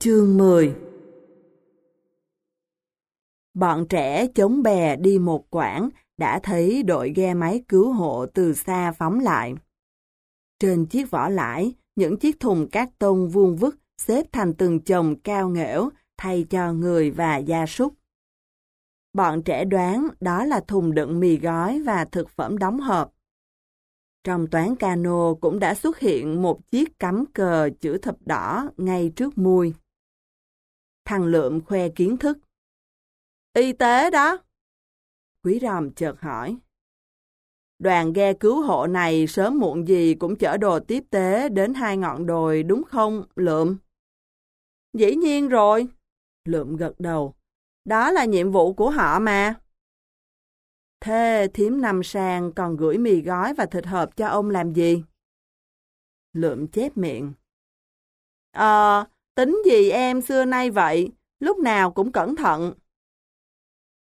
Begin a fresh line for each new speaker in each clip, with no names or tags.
Chương 10 Bọn trẻ chống bè đi một quãng đã thấy đội ghe máy cứu hộ từ xa phóng lại. Trên chiếc vỏ lãi, những chiếc thùng cát tông vuông vức xếp thành từng chồng cao nghẽo thay cho người và gia súc. Bọn trẻ đoán đó là thùng đựng mì gói và thực phẩm đóng hộp. Trong toán cano cũng đã xuất hiện một chiếc cắm cờ chữ thập đỏ ngay trước mui. Thằng Lượm khoe kiến thức. Y tế đó. Quý ròm chợt hỏi. Đoàn ghe cứu hộ này sớm muộn gì cũng chở đồ tiếp tế đến hai ngọn đồi đúng không, Lượm? Dĩ nhiên rồi. Lượm gật đầu. Đó là nhiệm vụ của họ mà. Thế thiếm năm sang còn gửi mì gói và thịt hộp cho ông làm gì? Lượm chép miệng. Ờ, tính gì em xưa nay vậy, lúc nào cũng cẩn thận.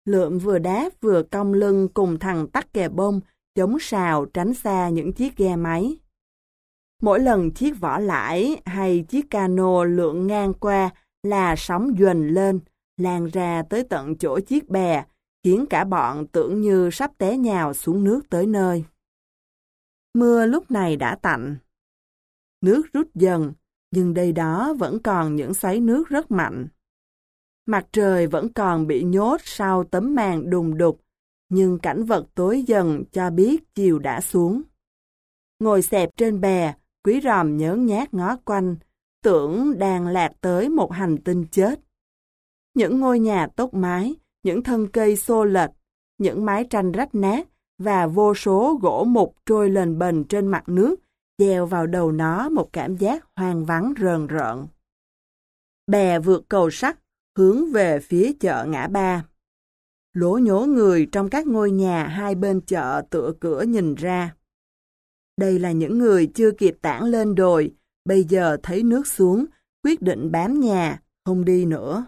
Lượm vừa đáp vừa cong lưng cùng thằng tắc kè bông, chống sào tránh xa những chiếc ghe máy. Mỗi lần chiếc vỏ lãi hay chiếc cano lượn ngang qua là sóng dùnh lên, lan ra tới tận chỗ chiếc bè, khiến cả bọn tưởng như sắp té nhào xuống nước tới nơi. Mưa lúc này đã tạnh. Nước rút dần, nhưng đây đó vẫn còn những xoáy nước rất mạnh. Mặt trời vẫn còn bị nhốt sau tấm màn đùng đục, nhưng cảnh vật tối dần cho biết chiều đã xuống. Ngồi xẹp trên bè, quý ròm nhớ nhát ngó quanh, tưởng đang lạc tới một hành tinh chết. Những ngôi nhà tốc mái, những thân cây xô lệch, những mái tranh rách nát và vô số gỗ mục trôi lên bền trên mặt nước, gieo vào đầu nó một cảm giác hoang vắng rờn rợn. Bè vượt cầu sắt, hướng về phía chợ ngã ba. Lố nhố người trong các ngôi nhà hai bên chợ tựa cửa nhìn ra. Đây là những người chưa kịp tản lên đồi, bây giờ thấy nước xuống, quyết định bám nhà, không đi nữa.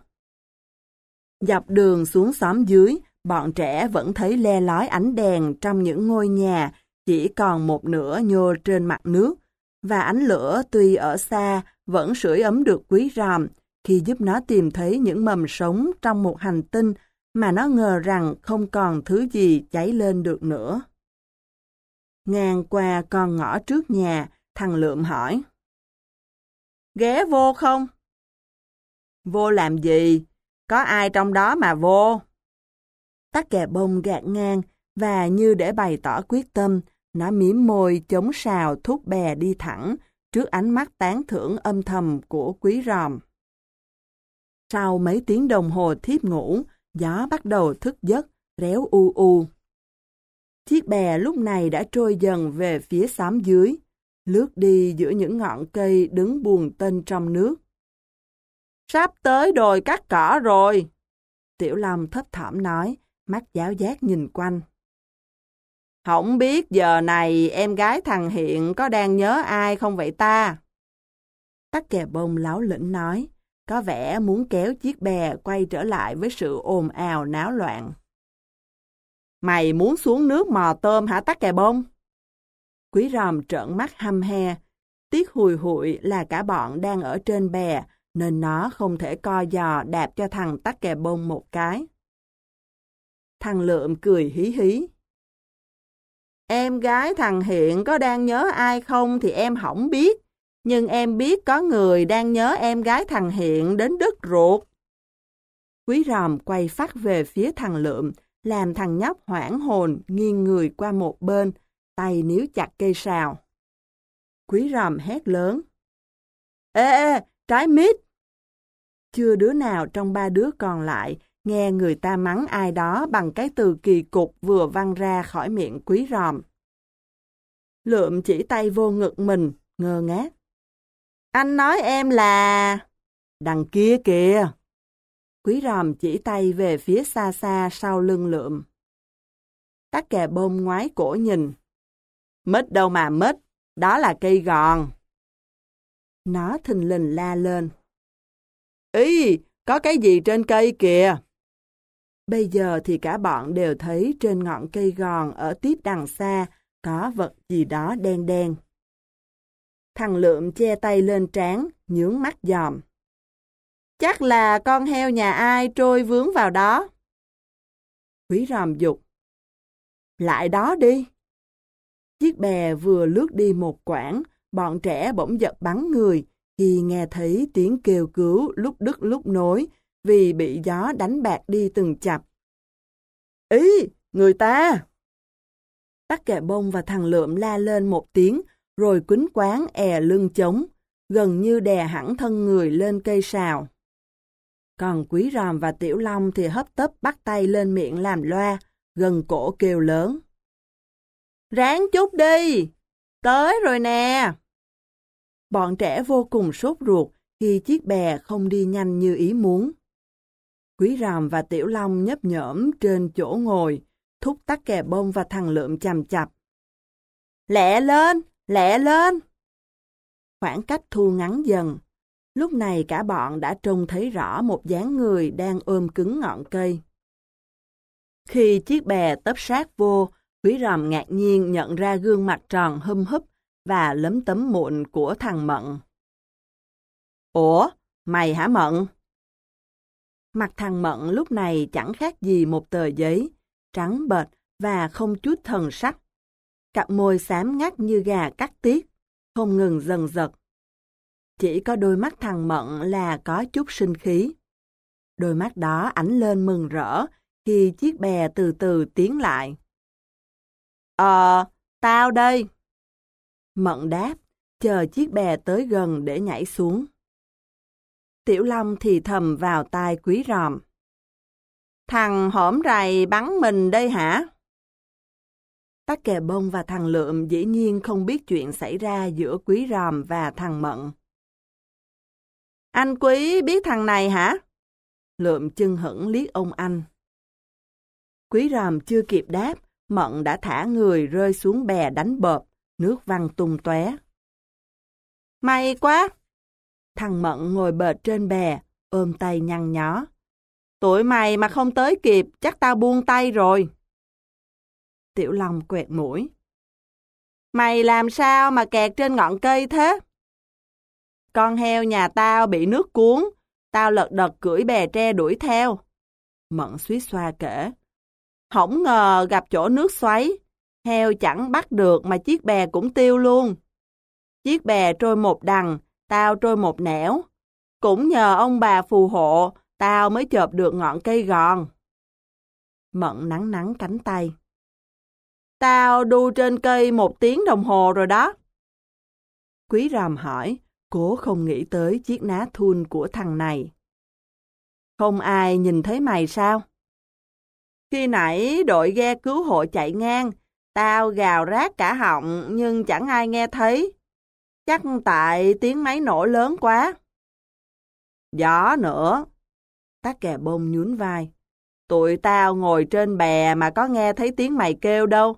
Dọc đường xuống xóm dưới, bọn trẻ vẫn thấy le lói ánh đèn trong những ngôi nhà, chỉ còn một nửa nhô trên mặt nước, và ánh lửa tuy ở xa vẫn sưởi ấm được quý ròm khi giúp nó tìm thấy những mầm sống trong một hành tinh mà nó ngờ rằng không còn thứ gì cháy lên được nữa. Ngang qua con ngõ trước nhà, thằng Lượm hỏi. Ghé vô không? Vô làm gì? Có ai trong đó mà vô? Tắc kè bông gạt ngang và như để bày tỏ quyết tâm, nó mím môi chống sào thúc bè đi thẳng trước ánh mắt tán thưởng âm thầm của quý ròm. Sau mấy tiếng đồng hồ thiếp ngủ, gió bắt đầu thức giấc, réo u u. Chiếc bè lúc này đã trôi dần về phía xám dưới, lướt đi giữa những ngọn cây đứng buồn tên trong nước. Sắp tới đồi cắt cỏ rồi. Tiểu Long thấp thỏm nói, mắt giáo giác nhìn quanh. Không biết giờ này em gái thằng Hiện có đang nhớ ai không vậy ta? Tắc kè bông láo lĩnh nói, có vẻ muốn kéo chiếc bè quay trở lại với sự ồn ào náo loạn. Mày muốn xuống nước mò tôm hả tắc kè bông? Quý ròm trợn mắt hăm he, tiếc hùi hụi là cả bọn đang ở trên bè, nên nó không thể co giò đạp cho thằng tắc kè bông một cái. Thằng lượm cười hí hí. Em gái thằng Hiện có đang nhớ ai không thì em không biết, nhưng em biết có người đang nhớ em gái thằng Hiện đến đứt ruột. Quý ròm quay phát về phía thằng Lượm, làm thằng nhóc hoảng hồn nghiêng người qua một bên, tay níu chặt cây sào. Quý ròm hét lớn. Ê, ê, trái mít! Chưa đứa nào trong ba đứa còn lại nghe người ta mắng ai đó bằng cái từ kỳ cục vừa văng ra khỏi miệng quý ròm. Lượm chỉ tay vô ngực mình, ngơ ngác. Anh nói em là... Đằng kia kìa. Quý ròm chỉ tay về phía xa xa sau lưng lượm. Tắc kè bông ngoái cổ nhìn. Mít đâu mà mít, đó là cây gòn. Nó thình lình la lên. Ý, có cái gì trên cây kìa? Bây giờ thì cả bọn đều thấy trên ngọn cây gòn ở tiếp đằng xa có vật gì đó đen đen. Thằng Lượm che tay lên trán, nhướng mắt dòm. Chắc là con heo nhà ai trôi vướng vào đó. Quý ròm dục. Lại đó đi. Chiếc bè vừa lướt đi một quãng, bọn trẻ bỗng giật bắn người khi nghe thấy tiếng kêu cứu lúc đứt lúc nối vì bị gió đánh bạc đi từng chập. Ý, người ta! Tắc kệ bông và thằng lượm la lên một tiếng, rồi quýnh quán è lưng trống, gần như đè hẳn thân người lên cây sào. Còn quý ròm và tiểu long thì hấp tấp bắt tay lên miệng làm loa, gần cổ kêu lớn. Ráng chút đi! Tới rồi nè! Bọn trẻ vô cùng sốt ruột khi chiếc bè không đi nhanh như ý muốn. Quý ròm và tiểu long nhấp nhởm trên chỗ ngồi, thúc tắc kè bông và thằng lượm chầm chập. Lẹ lên! Lẹ lên! Khoảng cách thu ngắn dần. Lúc này cả bọn đã trông thấy rõ một dáng người đang ôm cứng ngọn cây. Khi chiếc bè tấp sát vô, quý ròm ngạc nhiên nhận ra gương mặt tròn hâm húp và lấm tấm mụn của thằng Mận. Ủa, mày hả Mận? Mặt thằng Mận lúc này chẳng khác gì một tờ giấy, trắng bệt và không chút thần sắc. Cặp môi xám ngắt như gà cắt tiết, không ngừng dần giật. Chỉ có đôi mắt thằng Mận là có chút sinh khí. Đôi mắt đó ánh lên mừng rỡ khi chiếc bè từ từ tiến lại. Ờ, tao đây. Mận đáp, chờ chiếc bè tới gần để nhảy xuống. Tiểu Long thì thầm vào tai quý ròm. Thằng hổm rày bắn mình đây hả? Tắc kè bông và thằng lượm dĩ nhiên không biết chuyện xảy ra giữa quý ròm và thằng mận. Anh quý biết thằng này hả? Lượm chân hững liếc ông anh. Quý ròm chưa kịp đáp, mận đã thả người rơi xuống bè đánh bợp, nước văng tung tóe. May quá! Thằng mận ngồi bệt trên bè, ôm tay nhăn nhó. Tụi mày mà không tới kịp, chắc tao buông tay rồi. Tiểu Long quẹt mũi. Mày làm sao mà kẹt trên ngọn cây thế? Con heo nhà tao bị nước cuốn, tao lật đật cưỡi bè tre đuổi theo. Mận suýt xoa kể. Không ngờ gặp chỗ nước xoáy, heo chẳng bắt được mà chiếc bè cũng tiêu luôn. Chiếc bè trôi một đằng, tao trôi một nẻo. Cũng nhờ ông bà phù hộ, tao mới chộp được ngọn cây gòn. Mận nắng nắng cánh tay. Tao đu trên cây một tiếng đồng hồ rồi đó. Quý ròm hỏi, cố không nghĩ tới chiếc ná thun của thằng này. Không ai nhìn thấy mày sao? Khi nãy đội ghe cứu hộ chạy ngang, tao gào rát cả họng nhưng chẳng ai nghe thấy. Chắc tại tiếng máy nổ lớn quá. Gió nữa. Tắc kè bông nhún vai. Tụi tao ngồi trên bè mà có nghe thấy tiếng mày kêu đâu.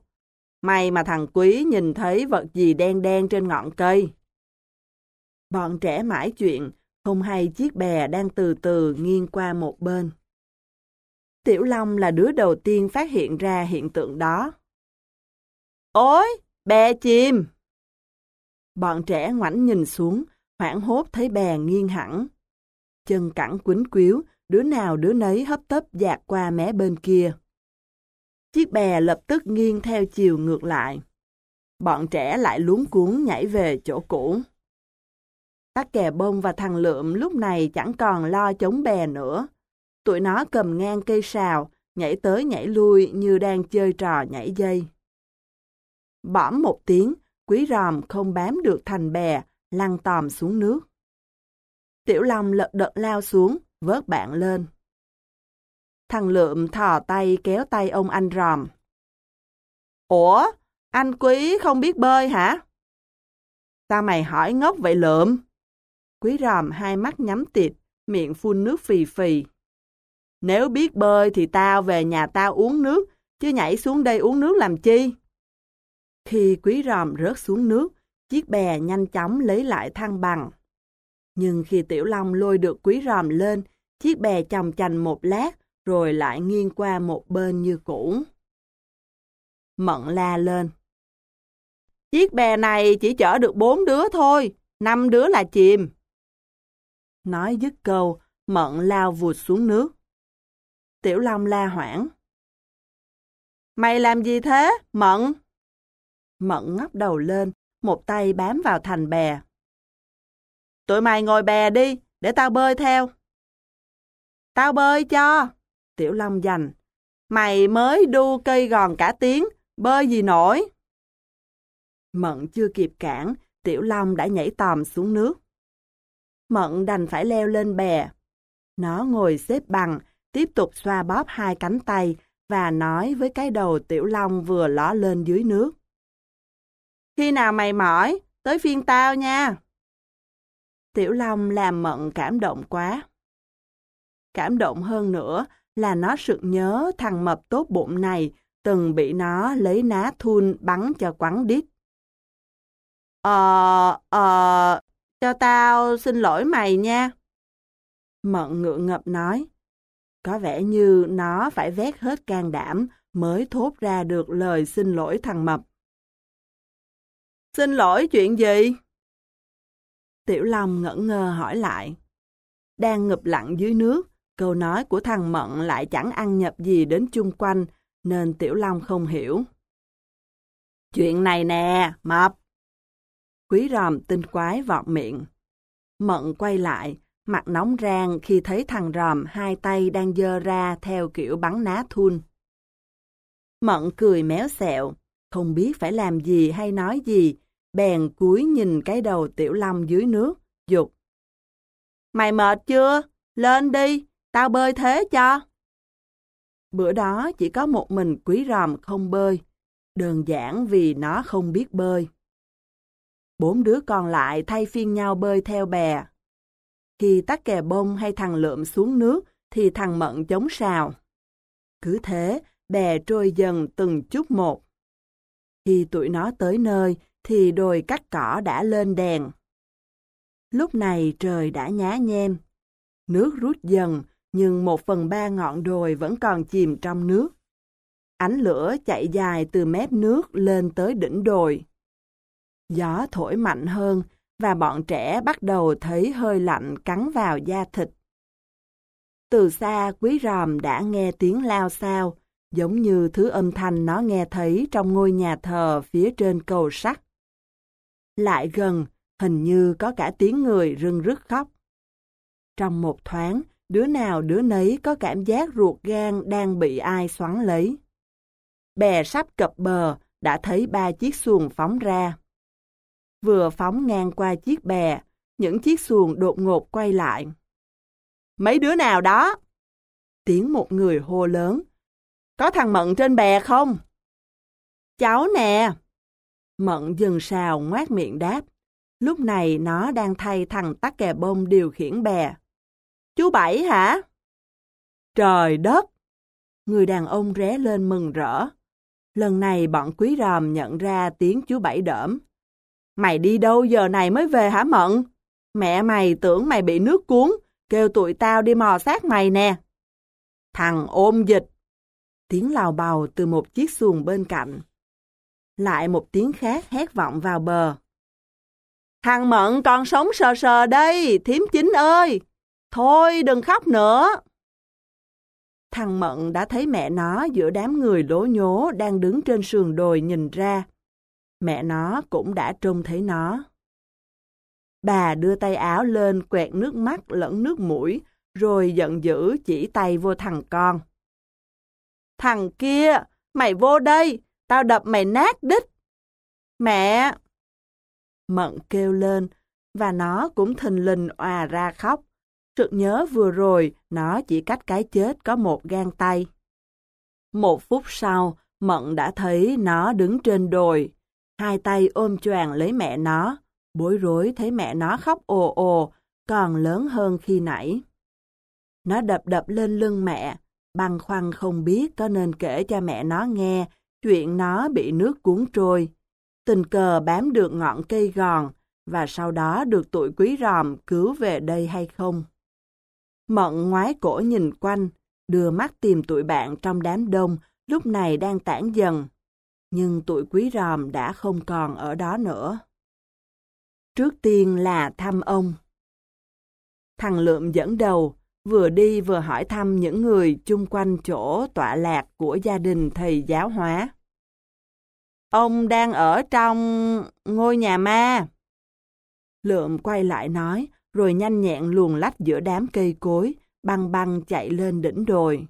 May mà thằng Quý nhìn thấy vật gì đen đen trên ngọn cây. Bọn trẻ mãi chuyện, không hay chiếc bè đang từ từ nghiêng qua một bên. Tiểu Long là đứa đầu tiên phát hiện ra hiện tượng đó. Ôi, bè chìm! Bọn trẻ ngoảnh nhìn xuống, hoảng hốt thấy bè nghiêng hẳn. Chân cẳng quýnh quýu, đứa nào đứa nấy hấp tấp dạt qua mé bên kia. Chiếc bè lập tức nghiêng theo chiều ngược lại. Bọn trẻ lại luống cuốn nhảy về chỗ cũ. các kè bông và thằng lượm lúc này chẳng còn lo chống bè nữa. Tụi nó cầm ngang cây sào, nhảy tới nhảy lui như đang chơi trò nhảy dây. Bõm một tiếng, quý ròm không bám được thành bè, lăn tòm xuống nước. Tiểu Long lật đật lao xuống, vớt bạn lên. Thằng Lượm thò tay kéo tay ông anh ròm. Ủa, anh Quý không biết bơi hả? Sao mày hỏi ngốc vậy Lượm? Quý ròm hai mắt nhắm tịt, miệng phun nước phì phì. Nếu biết bơi thì tao về nhà tao uống nước, chứ nhảy xuống đây uống nước làm chi? Khi quý ròm rớt xuống nước, chiếc bè nhanh chóng lấy lại thăng bằng. Nhưng khi Tiểu Long lôi được quý ròm lên, chiếc bè chồng chành một lát rồi lại nghiêng qua một bên như cũ. Mận la lên. Chiếc bè này chỉ chở được bốn đứa thôi, năm đứa là chìm. Nói dứt câu, Mận lao vụt xuống nước. Tiểu Long la hoảng. Mày làm gì thế, Mận? Mận ngóc đầu lên, một tay bám vào thành bè. Tụi mày ngồi bè đi, để tao bơi theo. Tao bơi cho. Tiểu Long dành. Mày mới đu cây gòn cả tiếng, bơi gì nổi. Mận chưa kịp cản, Tiểu Long đã nhảy tòm xuống nước. Mận đành phải leo lên bè. Nó ngồi xếp bằng, tiếp tục xoa bóp hai cánh tay và nói với cái đầu Tiểu Long vừa ló lên dưới nước. Khi nào mày mỏi, tới phiên tao nha. Tiểu Long làm Mận cảm động quá. Cảm động hơn nữa là nó sự nhớ thằng mập tốt bụng này từng bị nó lấy ná thun bắn cho quắn đít. Ờ, ờ, cho tao xin lỗi mày nha. Mận ngượng ngập nói. Có vẻ như nó phải vét hết can đảm mới thốt ra được lời xin lỗi thằng mập. Xin lỗi chuyện gì? Tiểu Long ngẩn ngơ hỏi lại. Đang ngập lặng dưới nước, câu nói của thằng Mận lại chẳng ăn nhập gì đến chung quanh, nên Tiểu Long không hiểu. Chuyện này nè, mập. Quý ròm tinh quái vọt miệng. Mận quay lại, mặt nóng rang khi thấy thằng ròm hai tay đang dơ ra theo kiểu bắn ná thun. Mận cười méo xẹo, không biết phải làm gì hay nói gì, bèn cúi nhìn cái đầu tiểu long dưới nước, dục. Mày mệt chưa? Lên đi, tao bơi thế cho. Bữa đó chỉ có một mình quý ròm không bơi, đơn giản vì nó không biết bơi. Bốn đứa còn lại thay phiên nhau bơi theo bè. Khi tắt kè bông hay thằng lượm xuống nước thì thằng mận chống sào. Cứ thế, bè trôi dần từng chút một. Khi tụi nó tới nơi thì đồi cắt cỏ đã lên đèn. Lúc này trời đã nhá nhem. Nước rút dần, nhưng một phần ba ngọn đồi vẫn còn chìm trong nước. Ánh lửa chạy dài từ mép nước lên tới đỉnh đồi. Gió thổi mạnh hơn và bọn trẻ bắt đầu thấy hơi lạnh cắn vào da thịt. Từ xa quý ròm đã nghe tiếng lao sao, giống như thứ âm thanh nó nghe thấy trong ngôi nhà thờ phía trên cầu sắt. Lại gần, hình như có cả tiếng người rưng rức khóc. Trong một thoáng, đứa nào đứa nấy có cảm giác ruột gan đang bị ai xoắn lấy. Bè sắp cập bờ, đã thấy ba chiếc xuồng phóng ra. Vừa phóng ngang qua chiếc bè, những chiếc xuồng đột ngột quay lại. Mấy đứa nào đó? Tiếng một người hô lớn. Có thằng Mận trên bè không? Cháu nè! Mận dừng sào ngoát miệng đáp. Lúc này nó đang thay thằng tắc kè bông điều khiển bè. Chú Bảy hả? Trời đất! Người đàn ông ré lên mừng rỡ. Lần này bọn quý ròm nhận ra tiếng chú Bảy đỡm. Mày đi đâu giờ này mới về hả Mận? Mẹ mày tưởng mày bị nước cuốn, kêu tụi tao đi mò sát mày nè. Thằng ôm dịch. Tiếng lào bào từ một chiếc xuồng bên cạnh. Lại một tiếng khác hét vọng vào bờ. Thằng Mận còn sống sờ sờ đây, thím chính ơi! Thôi đừng khóc nữa! Thằng Mận đã thấy mẹ nó giữa đám người lố nhố đang đứng trên sườn đồi nhìn ra. Mẹ nó cũng đã trông thấy nó. Bà đưa tay áo lên quẹt nước mắt lẫn nước mũi, rồi giận dữ chỉ tay vô thằng con. Thằng kia, mày vô đây, tao đập mày nát đít. Mẹ! Mận kêu lên, và nó cũng thình lình òa ra khóc. Sự nhớ vừa rồi, nó chỉ cách cái chết có một gan tay. Một phút sau, Mận đã thấy nó đứng trên đồi, hai tay ôm choàng lấy mẹ nó, bối rối thấy mẹ nó khóc ồ ồ, còn lớn hơn khi nãy. Nó đập đập lên lưng mẹ, băn khoăn không biết có nên kể cho mẹ nó nghe chuyện nó bị nước cuốn trôi. Tình cờ bám được ngọn cây gòn và sau đó được tụi quý ròm cứu về đây hay không. Mận ngoái cổ nhìn quanh, đưa mắt tìm tụi bạn trong đám đông lúc này đang tản dần. Nhưng tụi quý ròm đã không còn ở đó nữa. Trước tiên là thăm ông. Thằng Lượm dẫn đầu, vừa đi vừa hỏi thăm những người chung quanh chỗ tọa lạc của gia đình thầy giáo hóa. Ông đang ở trong ngôi nhà ma. Lượm quay lại nói, rồi nhanh nhẹn luồn lách giữa đám cây cối, băng băng chạy lên đỉnh đồi.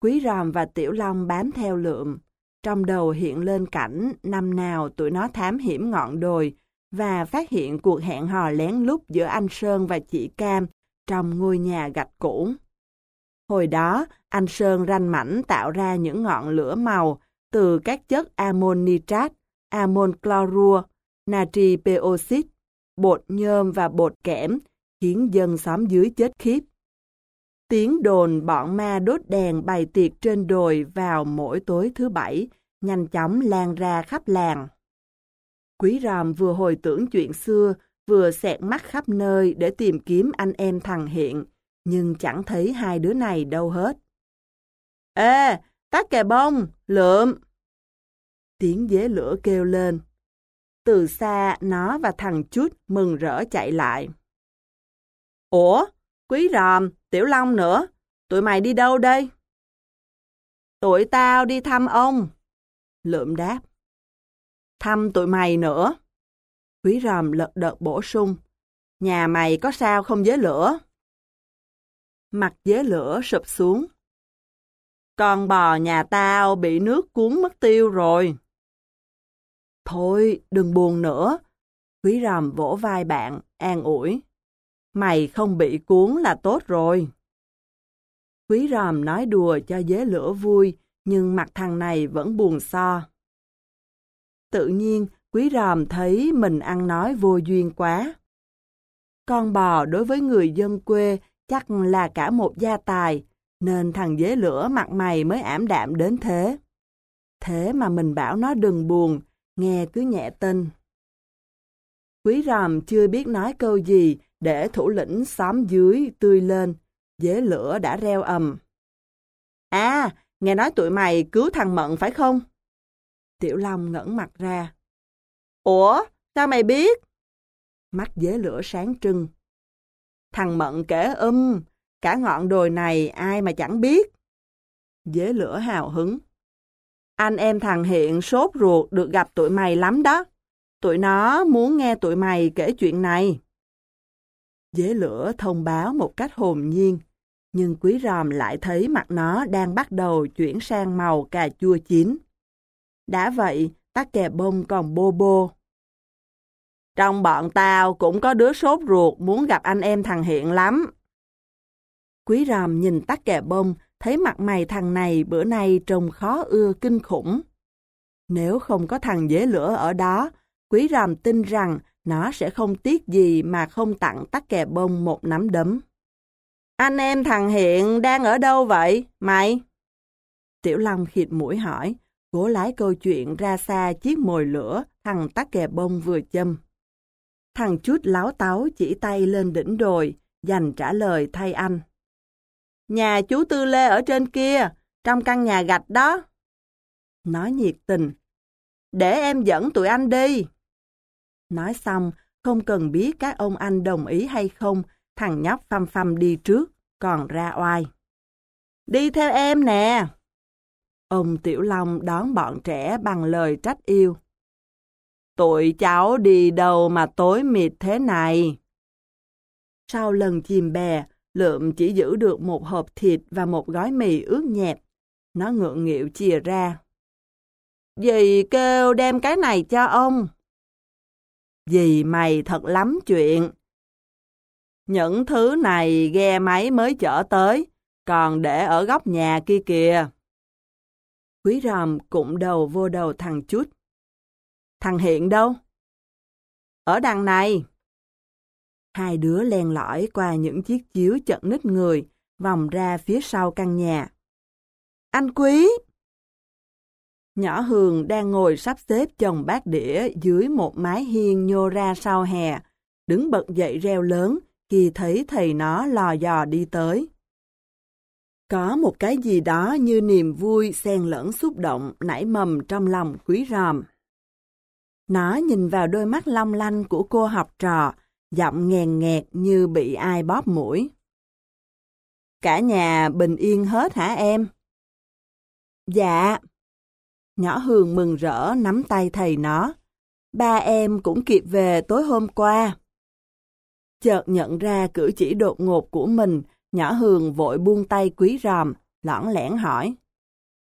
Quý ròm và Tiểu Long bám theo lượm, trong đầu hiện lên cảnh năm nào tụi nó thám hiểm ngọn đồi và phát hiện cuộc hẹn hò lén lút giữa anh Sơn và chị Cam trong ngôi nhà gạch cũ. Hồi đó, anh Sơn ranh mảnh tạo ra những ngọn lửa màu từ các chất amon nitrat, amon chlorua, natri peroxide, bột nhôm và bột kẽm, khiến dân xóm dưới chết khiếp. Tiếng đồn bọn ma đốt đèn bày tiệc trên đồi vào mỗi tối thứ bảy, nhanh chóng lan ra khắp làng. Quý ròm vừa hồi tưởng chuyện xưa, vừa xẹt mắt khắp nơi để tìm kiếm anh em thằng Hiện, nhưng chẳng thấy hai đứa này đâu hết. Ê, tắt kè bông, lượm! Tiếng dế lửa kêu lên. Từ xa, nó và thằng Chút mừng rỡ chạy lại. Ủa, Quý Ròm, Tiểu Long nữa, tụi mày đi đâu đây? Tụi tao đi thăm ông. Lượm đáp. Thăm tụi mày nữa. Quý Ròm lật đật bổ sung. Nhà mày có sao không dế lửa? Mặt dế lửa sụp xuống. Con bò nhà tao bị nước cuốn mất tiêu rồi. Thôi, đừng buồn nữa. Quý ròm vỗ vai bạn, an ủi. Mày không bị cuốn là tốt rồi. Quý ròm nói đùa cho dế lửa vui, nhưng mặt thằng này vẫn buồn so. Tự nhiên, quý ròm thấy mình ăn nói vô duyên quá. Con bò đối với người dân quê chắc là cả một gia tài, nên thằng dế lửa mặt mày mới ảm đạm đến thế. Thế mà mình bảo nó đừng buồn, nghe cứ nhẹ tinh. Quý ròm chưa biết nói câu gì để thủ lĩnh xóm dưới tươi lên, dế lửa đã reo ầm. À, nghe nói tụi mày cứu thằng Mận phải không? Tiểu Long ngẩng mặt ra. Ủa, sao mày biết? Mắt dế lửa sáng trưng. Thằng Mận kể um, cả ngọn đồi này ai mà chẳng biết. Dế lửa hào hứng. Anh em thằng Hiện sốt ruột được gặp tụi mày lắm đó. Tụi nó muốn nghe tụi mày kể chuyện này. Dế lửa thông báo một cách hồn nhiên, nhưng quý ròm lại thấy mặt nó đang bắt đầu chuyển sang màu cà chua chín. Đã vậy, tắc kè bông còn bô bô. Trong bọn tao cũng có đứa sốt ruột muốn gặp anh em thằng Hiện lắm. Quý ròm nhìn tắc kè bông thấy mặt mày thằng này bữa nay trông khó ưa kinh khủng. Nếu không có thằng dế lửa ở đó, quý ròm tin rằng nó sẽ không tiếc gì mà không tặng tắc kè bông một nắm đấm. Anh em thằng Hiện đang ở đâu vậy, mày? Tiểu Long khịt mũi hỏi, cố lái câu chuyện ra xa chiếc mồi lửa thằng tắc kè bông vừa châm. Thằng chút láo táo chỉ tay lên đỉnh đồi, dành trả lời thay anh. Nhà chú Tư Lê ở trên kia, trong căn nhà gạch đó. Nói nhiệt tình. Để em dẫn tụi anh đi. Nói xong, không cần biết các ông anh đồng ý hay không, thằng nhóc phăm phăm đi trước, còn ra oai. Đi theo em nè. Ông Tiểu Long đón bọn trẻ bằng lời trách yêu. Tụi cháu đi đâu mà tối mịt thế này? Sau lần chìm bè, Lượm chỉ giữ được một hộp thịt và một gói mì ướt nhẹp. Nó ngượng nghịu chìa ra. Dì kêu đem cái này cho ông. Dì mày thật lắm chuyện. Những thứ này ghe máy mới chở tới, còn để ở góc nhà kia kìa. Quý ròm cụm đầu vô đầu thằng chút. Thằng Hiện đâu? Ở đằng này. Hai đứa len lỏi qua những chiếc chiếu chật nít người, vòng ra phía sau căn nhà. Anh Quý! Nhỏ Hường đang ngồi sắp xếp chồng bát đĩa dưới một mái hiên nhô ra sau hè, đứng bật dậy reo lớn khi thấy thầy nó lò dò đi tới. Có một cái gì đó như niềm vui xen lẫn xúc động nảy mầm trong lòng quý ròm. Nó nhìn vào đôi mắt long lanh của cô học trò, giọng nghèn nghẹt như bị ai bóp mũi. Cả nhà bình yên hết hả em? Dạ. Nhỏ Hường mừng rỡ nắm tay thầy nó. Ba em cũng kịp về tối hôm qua. Chợt nhận ra cử chỉ đột ngột của mình, nhỏ Hường vội buông tay quý ròm, lõng lẻn hỏi.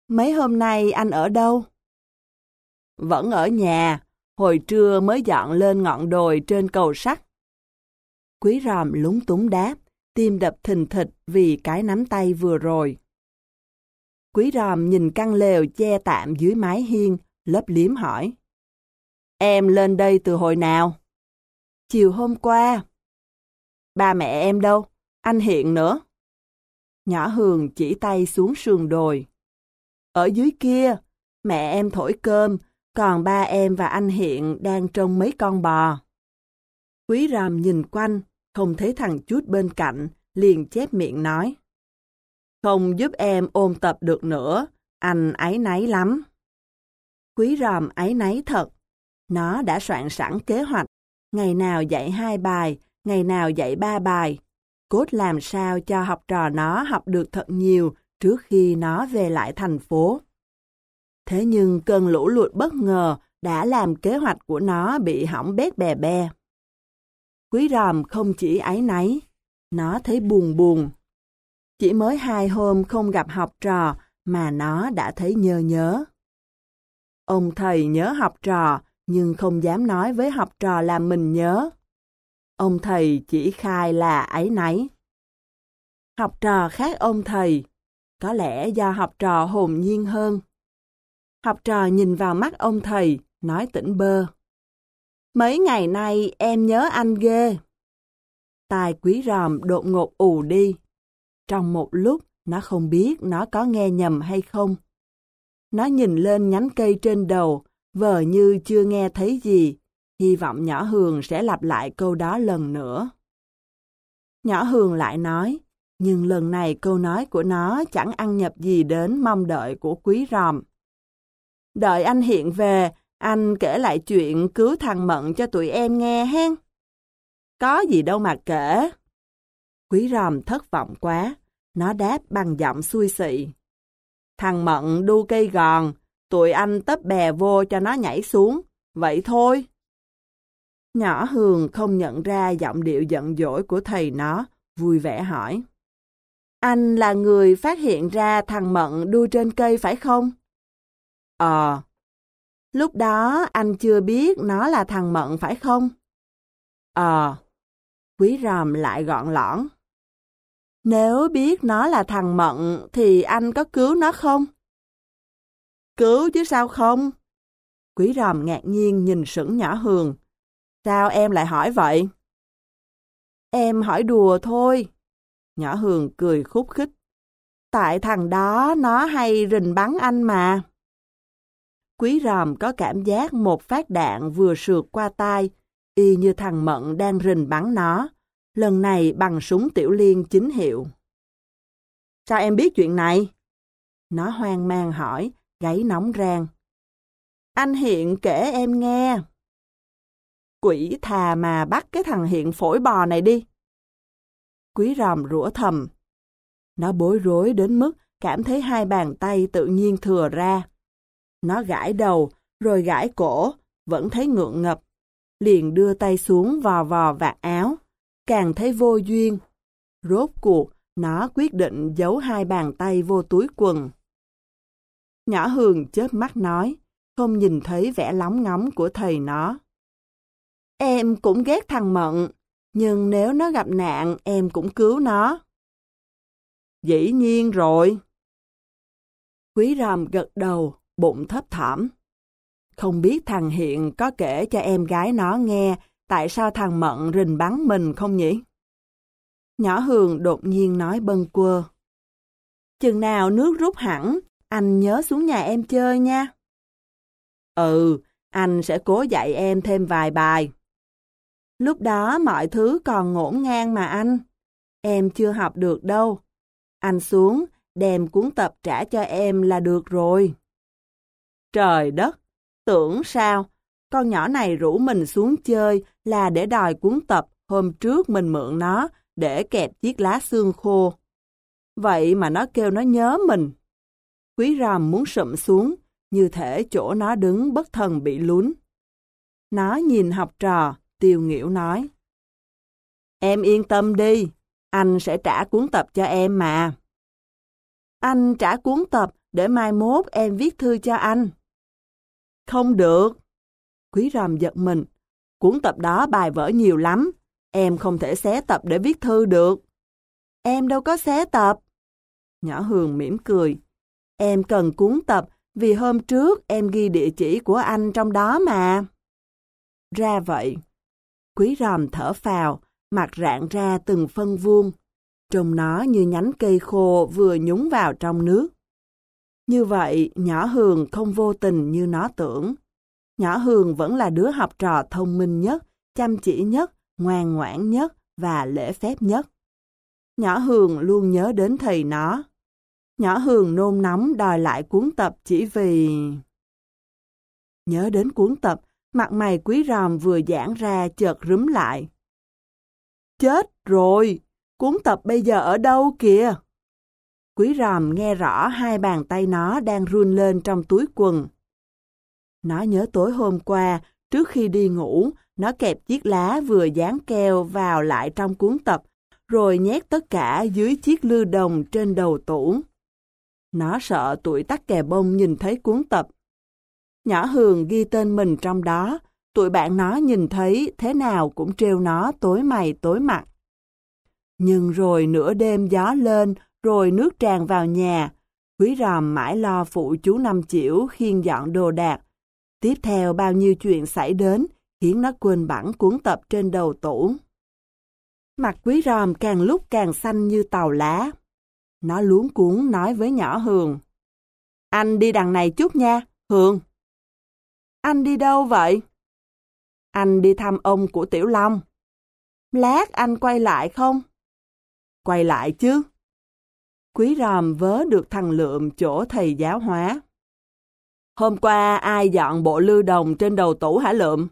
Mấy hôm nay anh ở đâu? Vẫn ở nhà, hồi trưa mới dọn lên ngọn đồi trên cầu sắt. Quý ròm lúng túng đáp, tim đập thình thịch vì cái nắm tay vừa rồi. Quý ròm nhìn căn lều che tạm dưới mái hiên, lấp liếm hỏi. Em lên đây từ hồi nào? Chiều hôm qua. Ba mẹ em đâu? Anh Hiện nữa. Nhỏ Hường chỉ tay xuống sườn đồi. Ở dưới kia, mẹ em thổi cơm, còn ba em và anh Hiện đang trông mấy con bò. Quý ròm nhìn quanh, không thấy thằng chút bên cạnh, liền chép miệng nói. Không giúp em ôn tập được nữa, anh ấy náy lắm. Quý ròm ấy náy thật. Nó đã soạn sẵn kế hoạch, ngày nào dạy hai bài, ngày nào dạy ba bài. Cốt làm sao cho học trò nó học được thật nhiều trước khi nó về lại thành phố. Thế nhưng cơn lũ lụt bất ngờ đã làm kế hoạch của nó bị hỏng bét bè bè. Quý ròm không chỉ ấy nấy, nó thấy buồn buồn. Chỉ mới hai hôm không gặp học trò mà nó đã thấy nhớ nhớ. Ông thầy nhớ học trò nhưng không dám nói với học trò là mình nhớ. Ông thầy chỉ khai là ấy nấy. Học trò khác ông thầy, có lẽ do học trò hồn nhiên hơn. Học trò nhìn vào mắt ông thầy, nói tỉnh bơ. Mấy ngày nay em nhớ anh ghê. tài quý ròm đột ngột ù đi. Trong một lúc, nó không biết nó có nghe nhầm hay không. Nó nhìn lên nhánh cây trên đầu, vờ như chưa nghe thấy gì, hy vọng nhỏ Hường sẽ lặp lại câu đó lần nữa. Nhỏ Hường lại nói, nhưng lần này câu nói của nó chẳng ăn nhập gì đến mong đợi của quý ròm. Đợi anh hiện về, anh kể lại chuyện cứu thằng Mận cho tụi em nghe hen. Có gì đâu mà kể. Quý ròm thất vọng quá, nó đáp bằng giọng xui xị. Thằng Mận đu cây gòn, tụi anh tấp bè vô cho nó nhảy xuống, vậy thôi. Nhỏ Hường không nhận ra giọng điệu giận dỗi của thầy nó, vui vẻ hỏi. Anh là người phát hiện ra thằng Mận đu trên cây phải không? Ờ. Lúc đó anh chưa biết nó là thằng Mận phải không? Ờ. Quý ròm lại gọn lõn. Nếu biết nó là thằng Mận thì anh có cứu nó không? Cứu chứ sao không? Quý ròm ngạc nhiên nhìn sững nhỏ Hường. Sao em lại hỏi vậy? Em hỏi đùa thôi. Nhỏ Hường cười khúc khích. Tại thằng đó nó hay rình bắn anh mà. Quý ròm có cảm giác một phát đạn vừa sượt qua tai, y như thằng Mận đang rình bắn nó, lần này bằng súng tiểu liên chính hiệu. Sao em biết chuyện này? Nó hoang mang hỏi, gáy nóng rang. Anh Hiện kể em nghe. Quỷ thà mà bắt cái thằng Hiện phổi bò này đi. Quý ròm rủa thầm. Nó bối rối đến mức cảm thấy hai bàn tay tự nhiên thừa ra. Nó gãi đầu, rồi gãi cổ, vẫn thấy ngượng ngập. Liền đưa tay xuống vò vò vạt áo, càng thấy vô duyên. Rốt cuộc, nó quyết định giấu hai bàn tay vô túi quần. Nhỏ Hường chớp mắt nói, không nhìn thấy vẻ lóng ngóng của thầy nó. Em cũng ghét thằng Mận, nhưng nếu nó gặp nạn em cũng cứu nó. Dĩ nhiên rồi. Quý ròm gật đầu, bụng thấp thỏm. Không biết thằng Hiện có kể cho em gái nó nghe tại sao thằng Mận rình bắn mình không nhỉ? Nhỏ Hường đột nhiên nói bâng quơ. Chừng nào nước rút hẳn, anh nhớ xuống nhà em chơi nha. Ừ, anh sẽ cố dạy em thêm vài bài. Lúc đó mọi thứ còn ngổn ngang mà anh. Em chưa học được đâu. Anh xuống, đem cuốn tập trả cho em là được rồi. Trời đất, tưởng sao, con nhỏ này rủ mình xuống chơi là để đòi cuốn tập hôm trước mình mượn nó để kẹp chiếc lá xương khô. vậy mà nó kêu nó nhớ mình. Quý ròm muốn sụm xuống, như thể chỗ nó đứng bất thần bị lún. Nó nhìn học trò, tiêu nghỉu nói. Em yên tâm đi, anh sẽ trả cuốn tập cho em mà. Anh trả cuốn tập để mai mốt em viết thư cho anh. Không được. Quý ròm giật mình. Cuốn tập đó bài vở nhiều lắm. Em không thể xé tập để viết thư được. Em đâu có xé tập. Nhỏ Hường mỉm cười. Em cần cuốn tập vì hôm trước em ghi địa chỉ của anh trong đó mà. Ra vậy. Quý ròm thở phào, mặt rạng ra từng phân vuông. Trông nó như nhánh cây khô vừa nhúng vào trong nước. Như vậy, nhỏ Hường không vô tình như nó tưởng. Nhỏ Hường vẫn là đứa học trò thông minh nhất, chăm chỉ nhất, ngoan ngoãn nhất và lễ phép nhất. Nhỏ Hường luôn nhớ đến thầy nó. Nhỏ Hường nôn nóng đòi lại cuốn tập chỉ vì... Nhớ đến cuốn tập, mặt mày quý ròm vừa giãn ra chợt rúm lại. Chết rồi! Cuốn tập bây giờ ở đâu kìa? Quý ròm nghe rõ hai bàn tay nó đang run lên trong túi quần. Nó nhớ tối hôm qua, trước khi đi ngủ, nó kẹp chiếc lá vừa dán keo vào lại trong cuốn tập, rồi nhét tất cả dưới chiếc lư đồng trên đầu tủ. Nó sợ tuổi tắc kè bông nhìn thấy cuốn tập. Nhỏ Hường ghi tên mình trong đó, tụi bạn nó nhìn thấy thế nào cũng trêu nó tối mày tối mặt. Nhưng rồi nửa đêm gió lên, rồi nước tràn vào nhà. Quý ròm mãi lo phụ chú Năm Chiểu khiên dọn đồ đạc. Tiếp theo bao nhiêu chuyện xảy đến, khiến nó quên bẵng cuốn tập trên đầu tủ. Mặt quý ròm càng lúc càng xanh như tàu lá. Nó luống cuốn nói với nhỏ Hường. Anh đi đằng này chút nha, Hường. Anh đi đâu vậy? Anh đi thăm ông của Tiểu Long. Lát anh quay lại không? Quay lại chứ. Quý ròm vớ được thằng Lượm chỗ thầy giáo hóa. Hôm qua ai dọn bộ lưu đồng trên đầu tủ hả Lượm?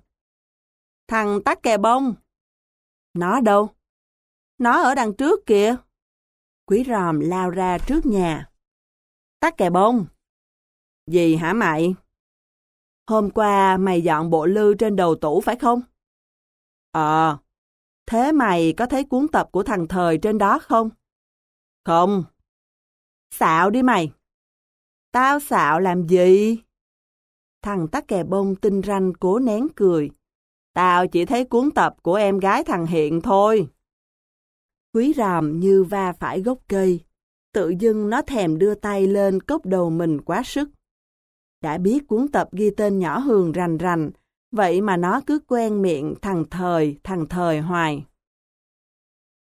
Thằng tắc kè bông. Nó đâu? Nó ở đằng trước kìa. Quý ròm lao ra trước nhà. Tắc kè bông. Gì hả mày? Hôm qua mày dọn bộ lư trên đầu tủ phải không? Ờ. thế mày có thấy cuốn tập của thằng thời trên đó không? Không. Xạo đi mày. Tao xạo làm gì? Thằng tắc kè bông tinh ranh cố nén cười. Tao chỉ thấy cuốn tập của em gái thằng Hiện thôi. Quý ràm như va phải gốc cây. Tự dưng nó thèm đưa tay lên cốc đầu mình quá sức. Đã biết cuốn tập ghi tên nhỏ Hường rành rành, vậy mà nó cứ quen miệng thằng thời, thằng thời hoài.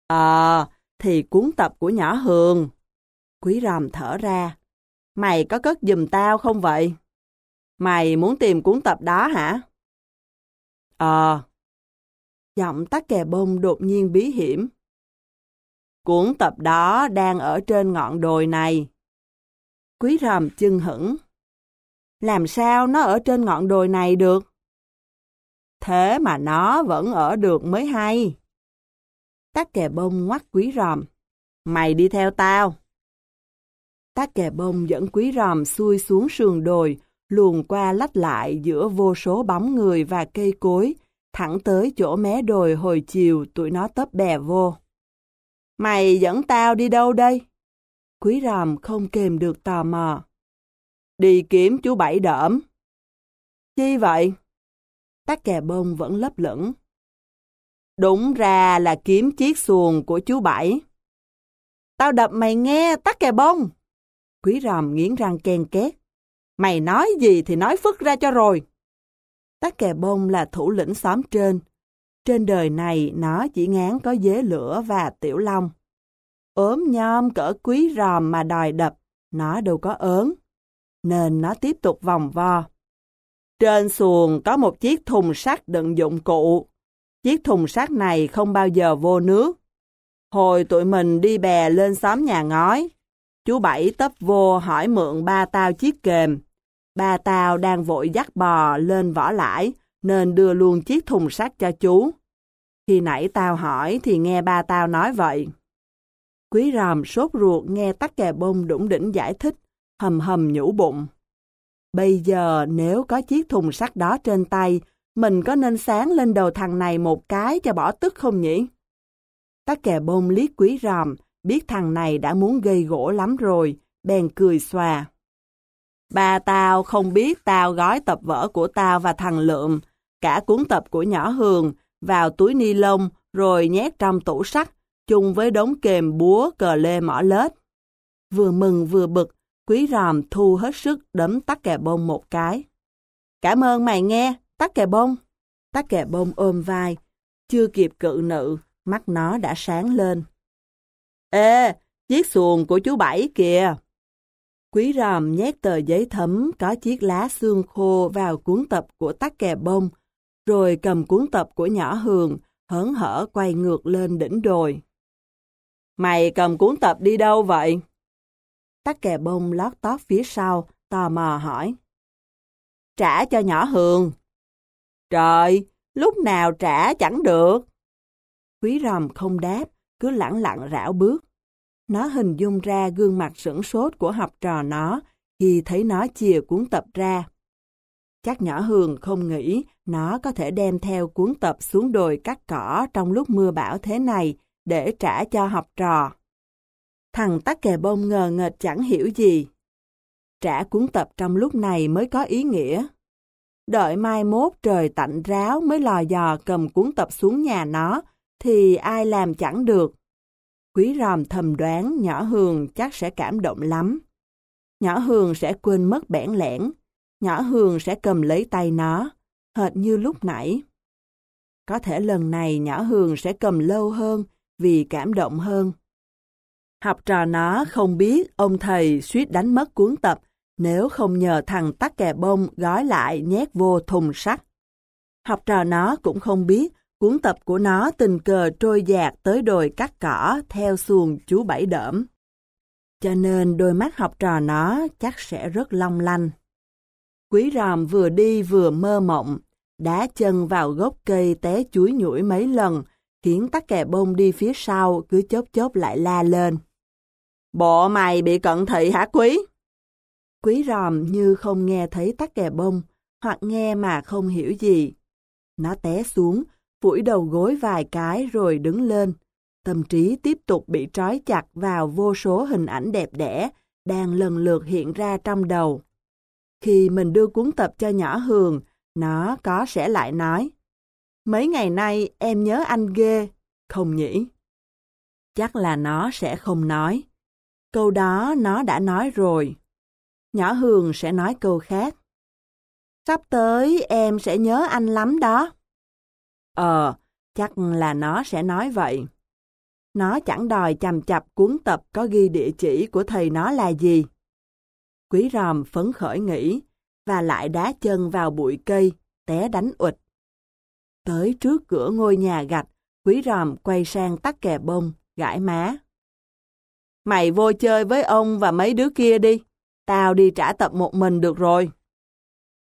Ờ, thì cuốn tập của nhỏ Hường. Quý ròm thở ra. Mày có cất giùm tao không vậy? Mày muốn tìm cuốn tập đó hả? Ờ. Giọng tắc kè bông đột nhiên bí hiểm. Cuốn tập đó đang ở trên ngọn đồi này. Quý ròm chưng hững. Làm sao nó ở trên ngọn đồi này được? Thế mà nó vẫn ở được mới hay. Tắc kè bông ngoắt quý ròm. Mày đi theo tao các kè bông dẫn quý ròm xuôi xuống sườn đồi, luồn qua lách lại giữa vô số bóng người và cây cối, thẳng tới chỗ mé đồi hồi chiều tụi nó tấp bè vô. Mày dẫn tao đi đâu đây? Quý ròm không kềm được tò mò. Đi kiếm chú Bảy đỡm. Chi vậy? Tắc kè bông vẫn lấp lửng. Đúng ra là kiếm chiếc xuồng của chú Bảy. Tao đập mày nghe, tắc kè bông. Quý ròm nghiến răng ken két. Mày nói gì thì nói phức ra cho rồi. Tắc kè bông là thủ lĩnh xóm trên. Trên đời này nó chỉ ngán có dế lửa và tiểu long. ốm nhom cỡ quý ròm mà đòi đập, nó đâu có ớn. Nên nó tiếp tục vòng vo. Trên xuồng có một chiếc thùng sắt đựng dụng cụ. Chiếc thùng sắt này không bao giờ vô nước. Hồi tụi mình đi bè lên xóm nhà ngói, chú Bảy tấp vô hỏi mượn ba tao chiếc kềm. Ba tao đang vội dắt bò lên vỏ lãi, nên đưa luôn chiếc thùng sắt cho chú. Khi nãy tao hỏi thì nghe ba tao nói vậy. Quý ròm sốt ruột nghe tắc kè bông đủng đỉnh giải thích, hầm hầm nhủ bụng. Bây giờ nếu có chiếc thùng sắt đó trên tay, mình có nên sáng lên đầu thằng này một cái cho bỏ tức không nhỉ? Tắc kè bông liếc quý ròm, biết thằng này đã muốn gây gỗ lắm rồi, bèn cười xòa. Ba tao không biết tao gói tập vở của tao và thằng Lượm, cả cuốn tập của nhỏ Hường, vào túi ni lông rồi nhét trong tủ sắt, chung với đống kềm búa cờ lê mỏ lết. Vừa mừng vừa bực, quý ròm thu hết sức đấm tắc kè bông một cái. Cảm ơn mày nghe, tắc kè bông. Tắc kè bông ôm vai, chưa kịp cự nữ, mắt nó đã sáng lên. Ê, chiếc xuồng của chú Bảy kìa. Quý ròm nhét tờ giấy thấm có chiếc lá xương khô vào cuốn tập của tắc kè bông, rồi cầm cuốn tập của nhỏ Hường, hớn hở quay ngược lên đỉnh đồi. Mày cầm cuốn tập đi đâu vậy? Tắc kè bông lót tót phía sau, tò mò hỏi. Trả cho nhỏ Hường. Trời, lúc nào trả chẳng được. Quý ròm không đáp, cứ lẳng lặng rảo bước. Nó hình dung ra gương mặt sửng sốt của học trò nó khi thấy nó chìa cuốn tập ra. Chắc nhỏ Hường không nghĩ nó có thể đem theo cuốn tập xuống đồi cắt cỏ trong lúc mưa bão thế này để trả cho học trò. Thằng tắc kè bông ngờ ngệt chẳng hiểu gì. Trả cuốn tập trong lúc này mới có ý nghĩa. Đợi mai mốt trời tạnh ráo mới lò dò cầm cuốn tập xuống nhà nó, thì ai làm chẳng được. Quý ròm thầm đoán nhỏ Hường chắc sẽ cảm động lắm. Nhỏ Hường sẽ quên mất bẽn lẽn. Nhỏ Hường sẽ cầm lấy tay nó, hệt như lúc nãy. Có thể lần này nhỏ Hường sẽ cầm lâu hơn vì cảm động hơn. Học trò nó không biết ông thầy suýt đánh mất cuốn tập nếu không nhờ thằng tắc kè bông gói lại nhét vô thùng sắt. Học trò nó cũng không biết cuốn tập của nó tình cờ trôi dạt tới đồi cắt cỏ theo xuồng chú Bảy đỡm. Cho nên đôi mắt học trò nó chắc sẽ rất long lanh. Quý ròm vừa đi vừa mơ mộng, đá chân vào gốc cây té chuối nhủi mấy lần, khiến tắc kè bông đi phía sau cứ chớp chớp lại la lên. Bộ mày bị cận thị hả quý? Quý ròm như không nghe thấy tắc kè bông, hoặc nghe mà không hiểu gì. Nó té xuống, phủi đầu gối vài cái rồi đứng lên. Tâm trí tiếp tục bị trói chặt vào vô số hình ảnh đẹp đẽ đang lần lượt hiện ra trong đầu. Khi mình đưa cuốn tập cho nhỏ Hường, nó có sẽ lại nói Mấy ngày nay em nhớ anh ghê, không nhỉ? Chắc là nó sẽ không nói. Câu đó nó đã nói rồi. Nhỏ Hường sẽ nói câu khác. Sắp tới em sẽ nhớ anh lắm đó. Ờ, chắc là nó sẽ nói vậy. Nó chẳng đòi chầm chập cuốn tập có ghi địa chỉ của thầy nó là gì. Quý ròm phấn khởi nghĩ, và lại đá chân vào bụi cây, té đánh ụt. Tới trước cửa ngôi nhà gạch, quý ròm quay sang tắc kè bông, gãi má. Mày vô chơi với ông và mấy đứa kia đi, tao đi trả tập một mình được rồi.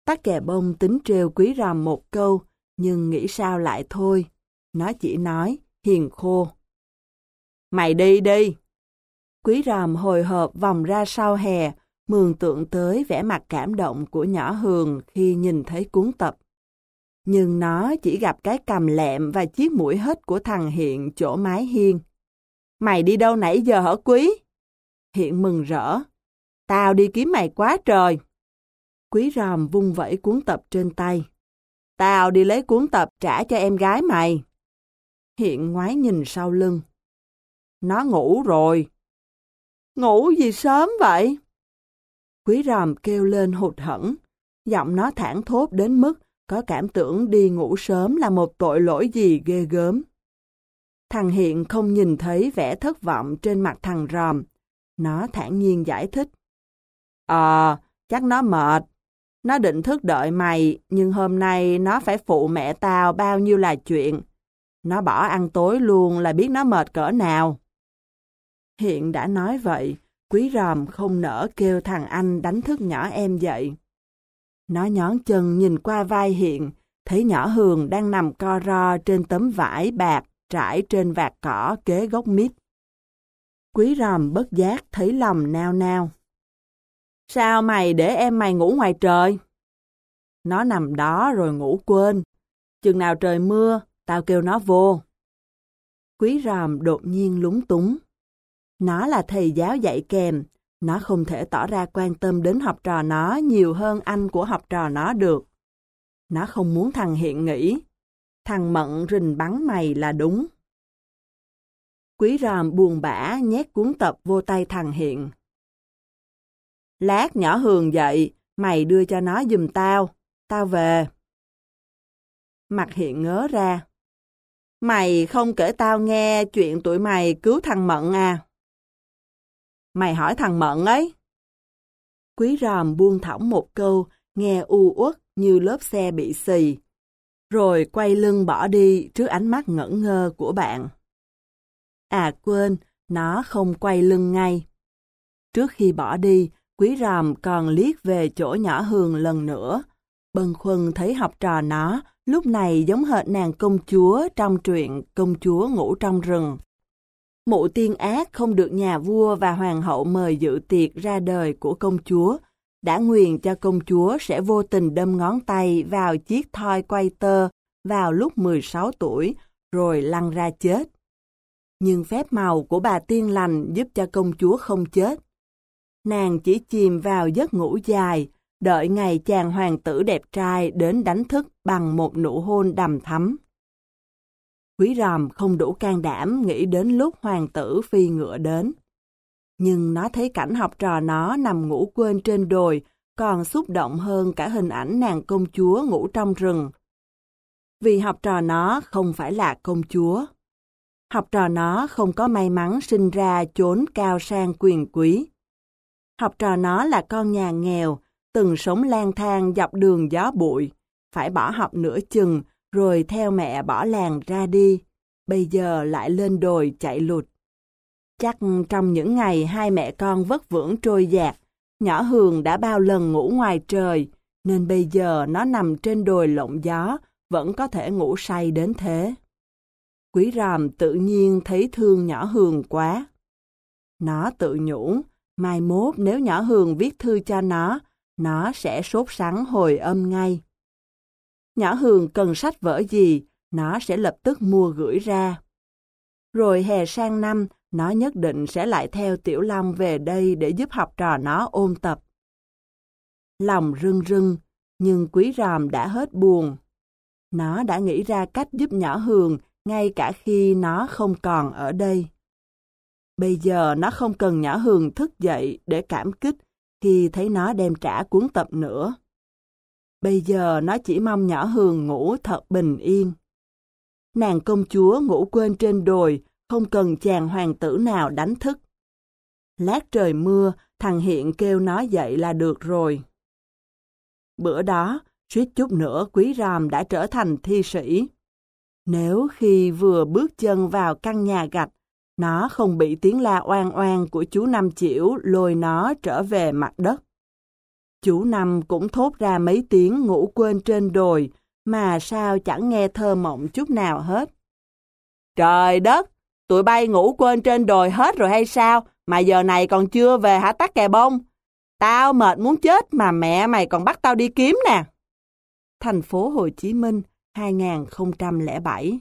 Tắc kè bông tính trêu quý ròm một câu, nhưng nghĩ sao lại thôi. Nó chỉ nói, hiền khô. Mày đi đi. Quý ròm hồi hộp vòng ra sau hè, mường tượng tới vẻ mặt cảm động của nhỏ Hường khi nhìn thấy cuốn tập. Nhưng nó chỉ gặp cái cầm lẹm và chiếc mũi hết của thằng Hiện chỗ mái hiên. Mày đi đâu nãy giờ hả quý? Hiện mừng rỡ. Tao đi kiếm mày quá trời. Quý ròm vung vẩy cuốn tập trên tay. Tao đi lấy cuốn tập trả cho em gái mày. Hiện ngoái nhìn sau lưng. Nó ngủ rồi. Ngủ gì sớm vậy? Quý ròm kêu lên hụt hẫng. Giọng nó thẳng thốt đến mức có cảm tưởng đi ngủ sớm là một tội lỗi gì ghê gớm. Thằng Hiện không nhìn thấy vẻ thất vọng trên mặt thằng ròm. Nó thản nhiên giải thích. Ờ, chắc nó mệt. Nó định thức đợi mày, nhưng hôm nay nó phải phụ mẹ tao bao nhiêu là chuyện. Nó bỏ ăn tối luôn là biết nó mệt cỡ nào. Hiện đã nói vậy, quý ròm không nỡ kêu thằng anh đánh thức nhỏ em dậy. Nó nhón chân nhìn qua vai Hiện, thấy nhỏ Hường đang nằm co ro trên tấm vải bạc trải trên vạt cỏ kế gốc mít. Quý ròm bất giác thấy lòng nao nao. Sao mày để em mày ngủ ngoài trời? Nó nằm đó rồi ngủ quên. Chừng nào trời mưa, tao kêu nó vô. Quý ròm đột nhiên lúng túng. Nó là thầy giáo dạy kèm, nó không thể tỏ ra quan tâm đến học trò nó nhiều hơn anh của học trò nó được. Nó không muốn thằng Hiện nghĩ. Thằng Mận rình bắn mày là đúng. Quý ròm buồn bã nhét cuốn tập vô tay thằng Hiện. Lát nhỏ Hường dậy, mày đưa cho nó giùm tao, tao về. Mặt Hiện ngớ ra. Mày không kể tao nghe chuyện tụi mày cứu thằng Mận à? Mày hỏi thằng Mận ấy. Quý ròm buông thõng một câu, nghe u uất như lớp xe bị xì. Rồi quay lưng bỏ đi trước ánh mắt ngẩn ngơ của bạn. À quên, nó không quay lưng ngay. Trước khi bỏ đi, quý ràm còn liếc về chỗ nhỏ Hường lần nữa. Bần khuân thấy học trò nó lúc này giống hệt nàng công chúa trong truyện Công chúa ngủ trong rừng. Mụ tiên ác không được nhà vua và hoàng hậu mời dự tiệc ra đời của công chúa, đã nguyền cho công chúa sẽ vô tình đâm ngón tay vào chiếc thoi quay tơ vào lúc 16 tuổi, rồi lăn ra chết. Nhưng phép màu của bà tiên lành giúp cho công chúa không chết. Nàng chỉ chìm vào giấc ngủ dài, đợi ngày chàng hoàng tử đẹp trai đến đánh thức bằng một nụ hôn đầm thắm. Quý ròm không đủ can đảm nghĩ đến lúc hoàng tử phi ngựa đến. Nhưng nó thấy cảnh học trò nó nằm ngủ quên trên đồi còn xúc động hơn cả hình ảnh nàng công chúa ngủ trong rừng. Vì học trò nó không phải là công chúa. Học trò nó không có may mắn sinh ra chốn cao sang quyền quý. Học trò nó là con nhà nghèo, từng sống lang thang dọc đường gió bụi, phải bỏ học nửa chừng rồi theo mẹ bỏ làng ra đi, bây giờ lại lên đồi chạy lụt. Chắc trong những ngày hai mẹ con vất vưởng trôi dạt, nhỏ Hường đã bao lần ngủ ngoài trời, nên bây giờ nó nằm trên đồi lộng gió, vẫn có thể ngủ say đến thế. Quý ròm tự nhiên thấy thương nhỏ Hường quá. Nó tự nhủ, mai mốt nếu nhỏ Hường viết thư cho nó, nó sẽ sốt sắng hồi âm ngay. Nhỏ Hường cần sách vở gì, nó sẽ lập tức mua gửi ra. Rồi hè sang năm, nó nhất định sẽ lại theo Tiểu Long về đây để giúp học trò nó ôn tập. Lòng rưng rưng, nhưng quý ròm đã hết buồn. Nó đã nghĩ ra cách giúp nhỏ Hường ngay cả khi nó không còn ở đây. Bây giờ nó không cần nhỏ Hường thức dậy để cảm kích khi thấy nó đem trả cuốn tập nữa. Bây giờ nó chỉ mong nhỏ Hường ngủ thật bình yên. Nàng công chúa ngủ quên trên đồi, không cần chàng hoàng tử nào đánh thức. Lát trời mưa, thằng Hiện kêu nó dậy là được rồi. Bữa đó, suýt chút nữa quý ròm đã trở thành thi sĩ. Nếu khi vừa bước chân vào căn nhà gạch, nó không bị tiếng la oan oan của chú Năm Chiểu lôi nó trở về mặt đất. Chú Năm cũng thốt ra mấy tiếng ngủ quên trên đồi, mà sao chẳng nghe thơ mộng chút nào hết. Trời đất, tụi bay ngủ quên trên đồi hết rồi hay sao, mà giờ này còn chưa về hả tắc kè bông? Tao mệt muốn chết mà mẹ mày còn bắt tao đi kiếm nè. Thành phố Hồ Chí Minh, 2007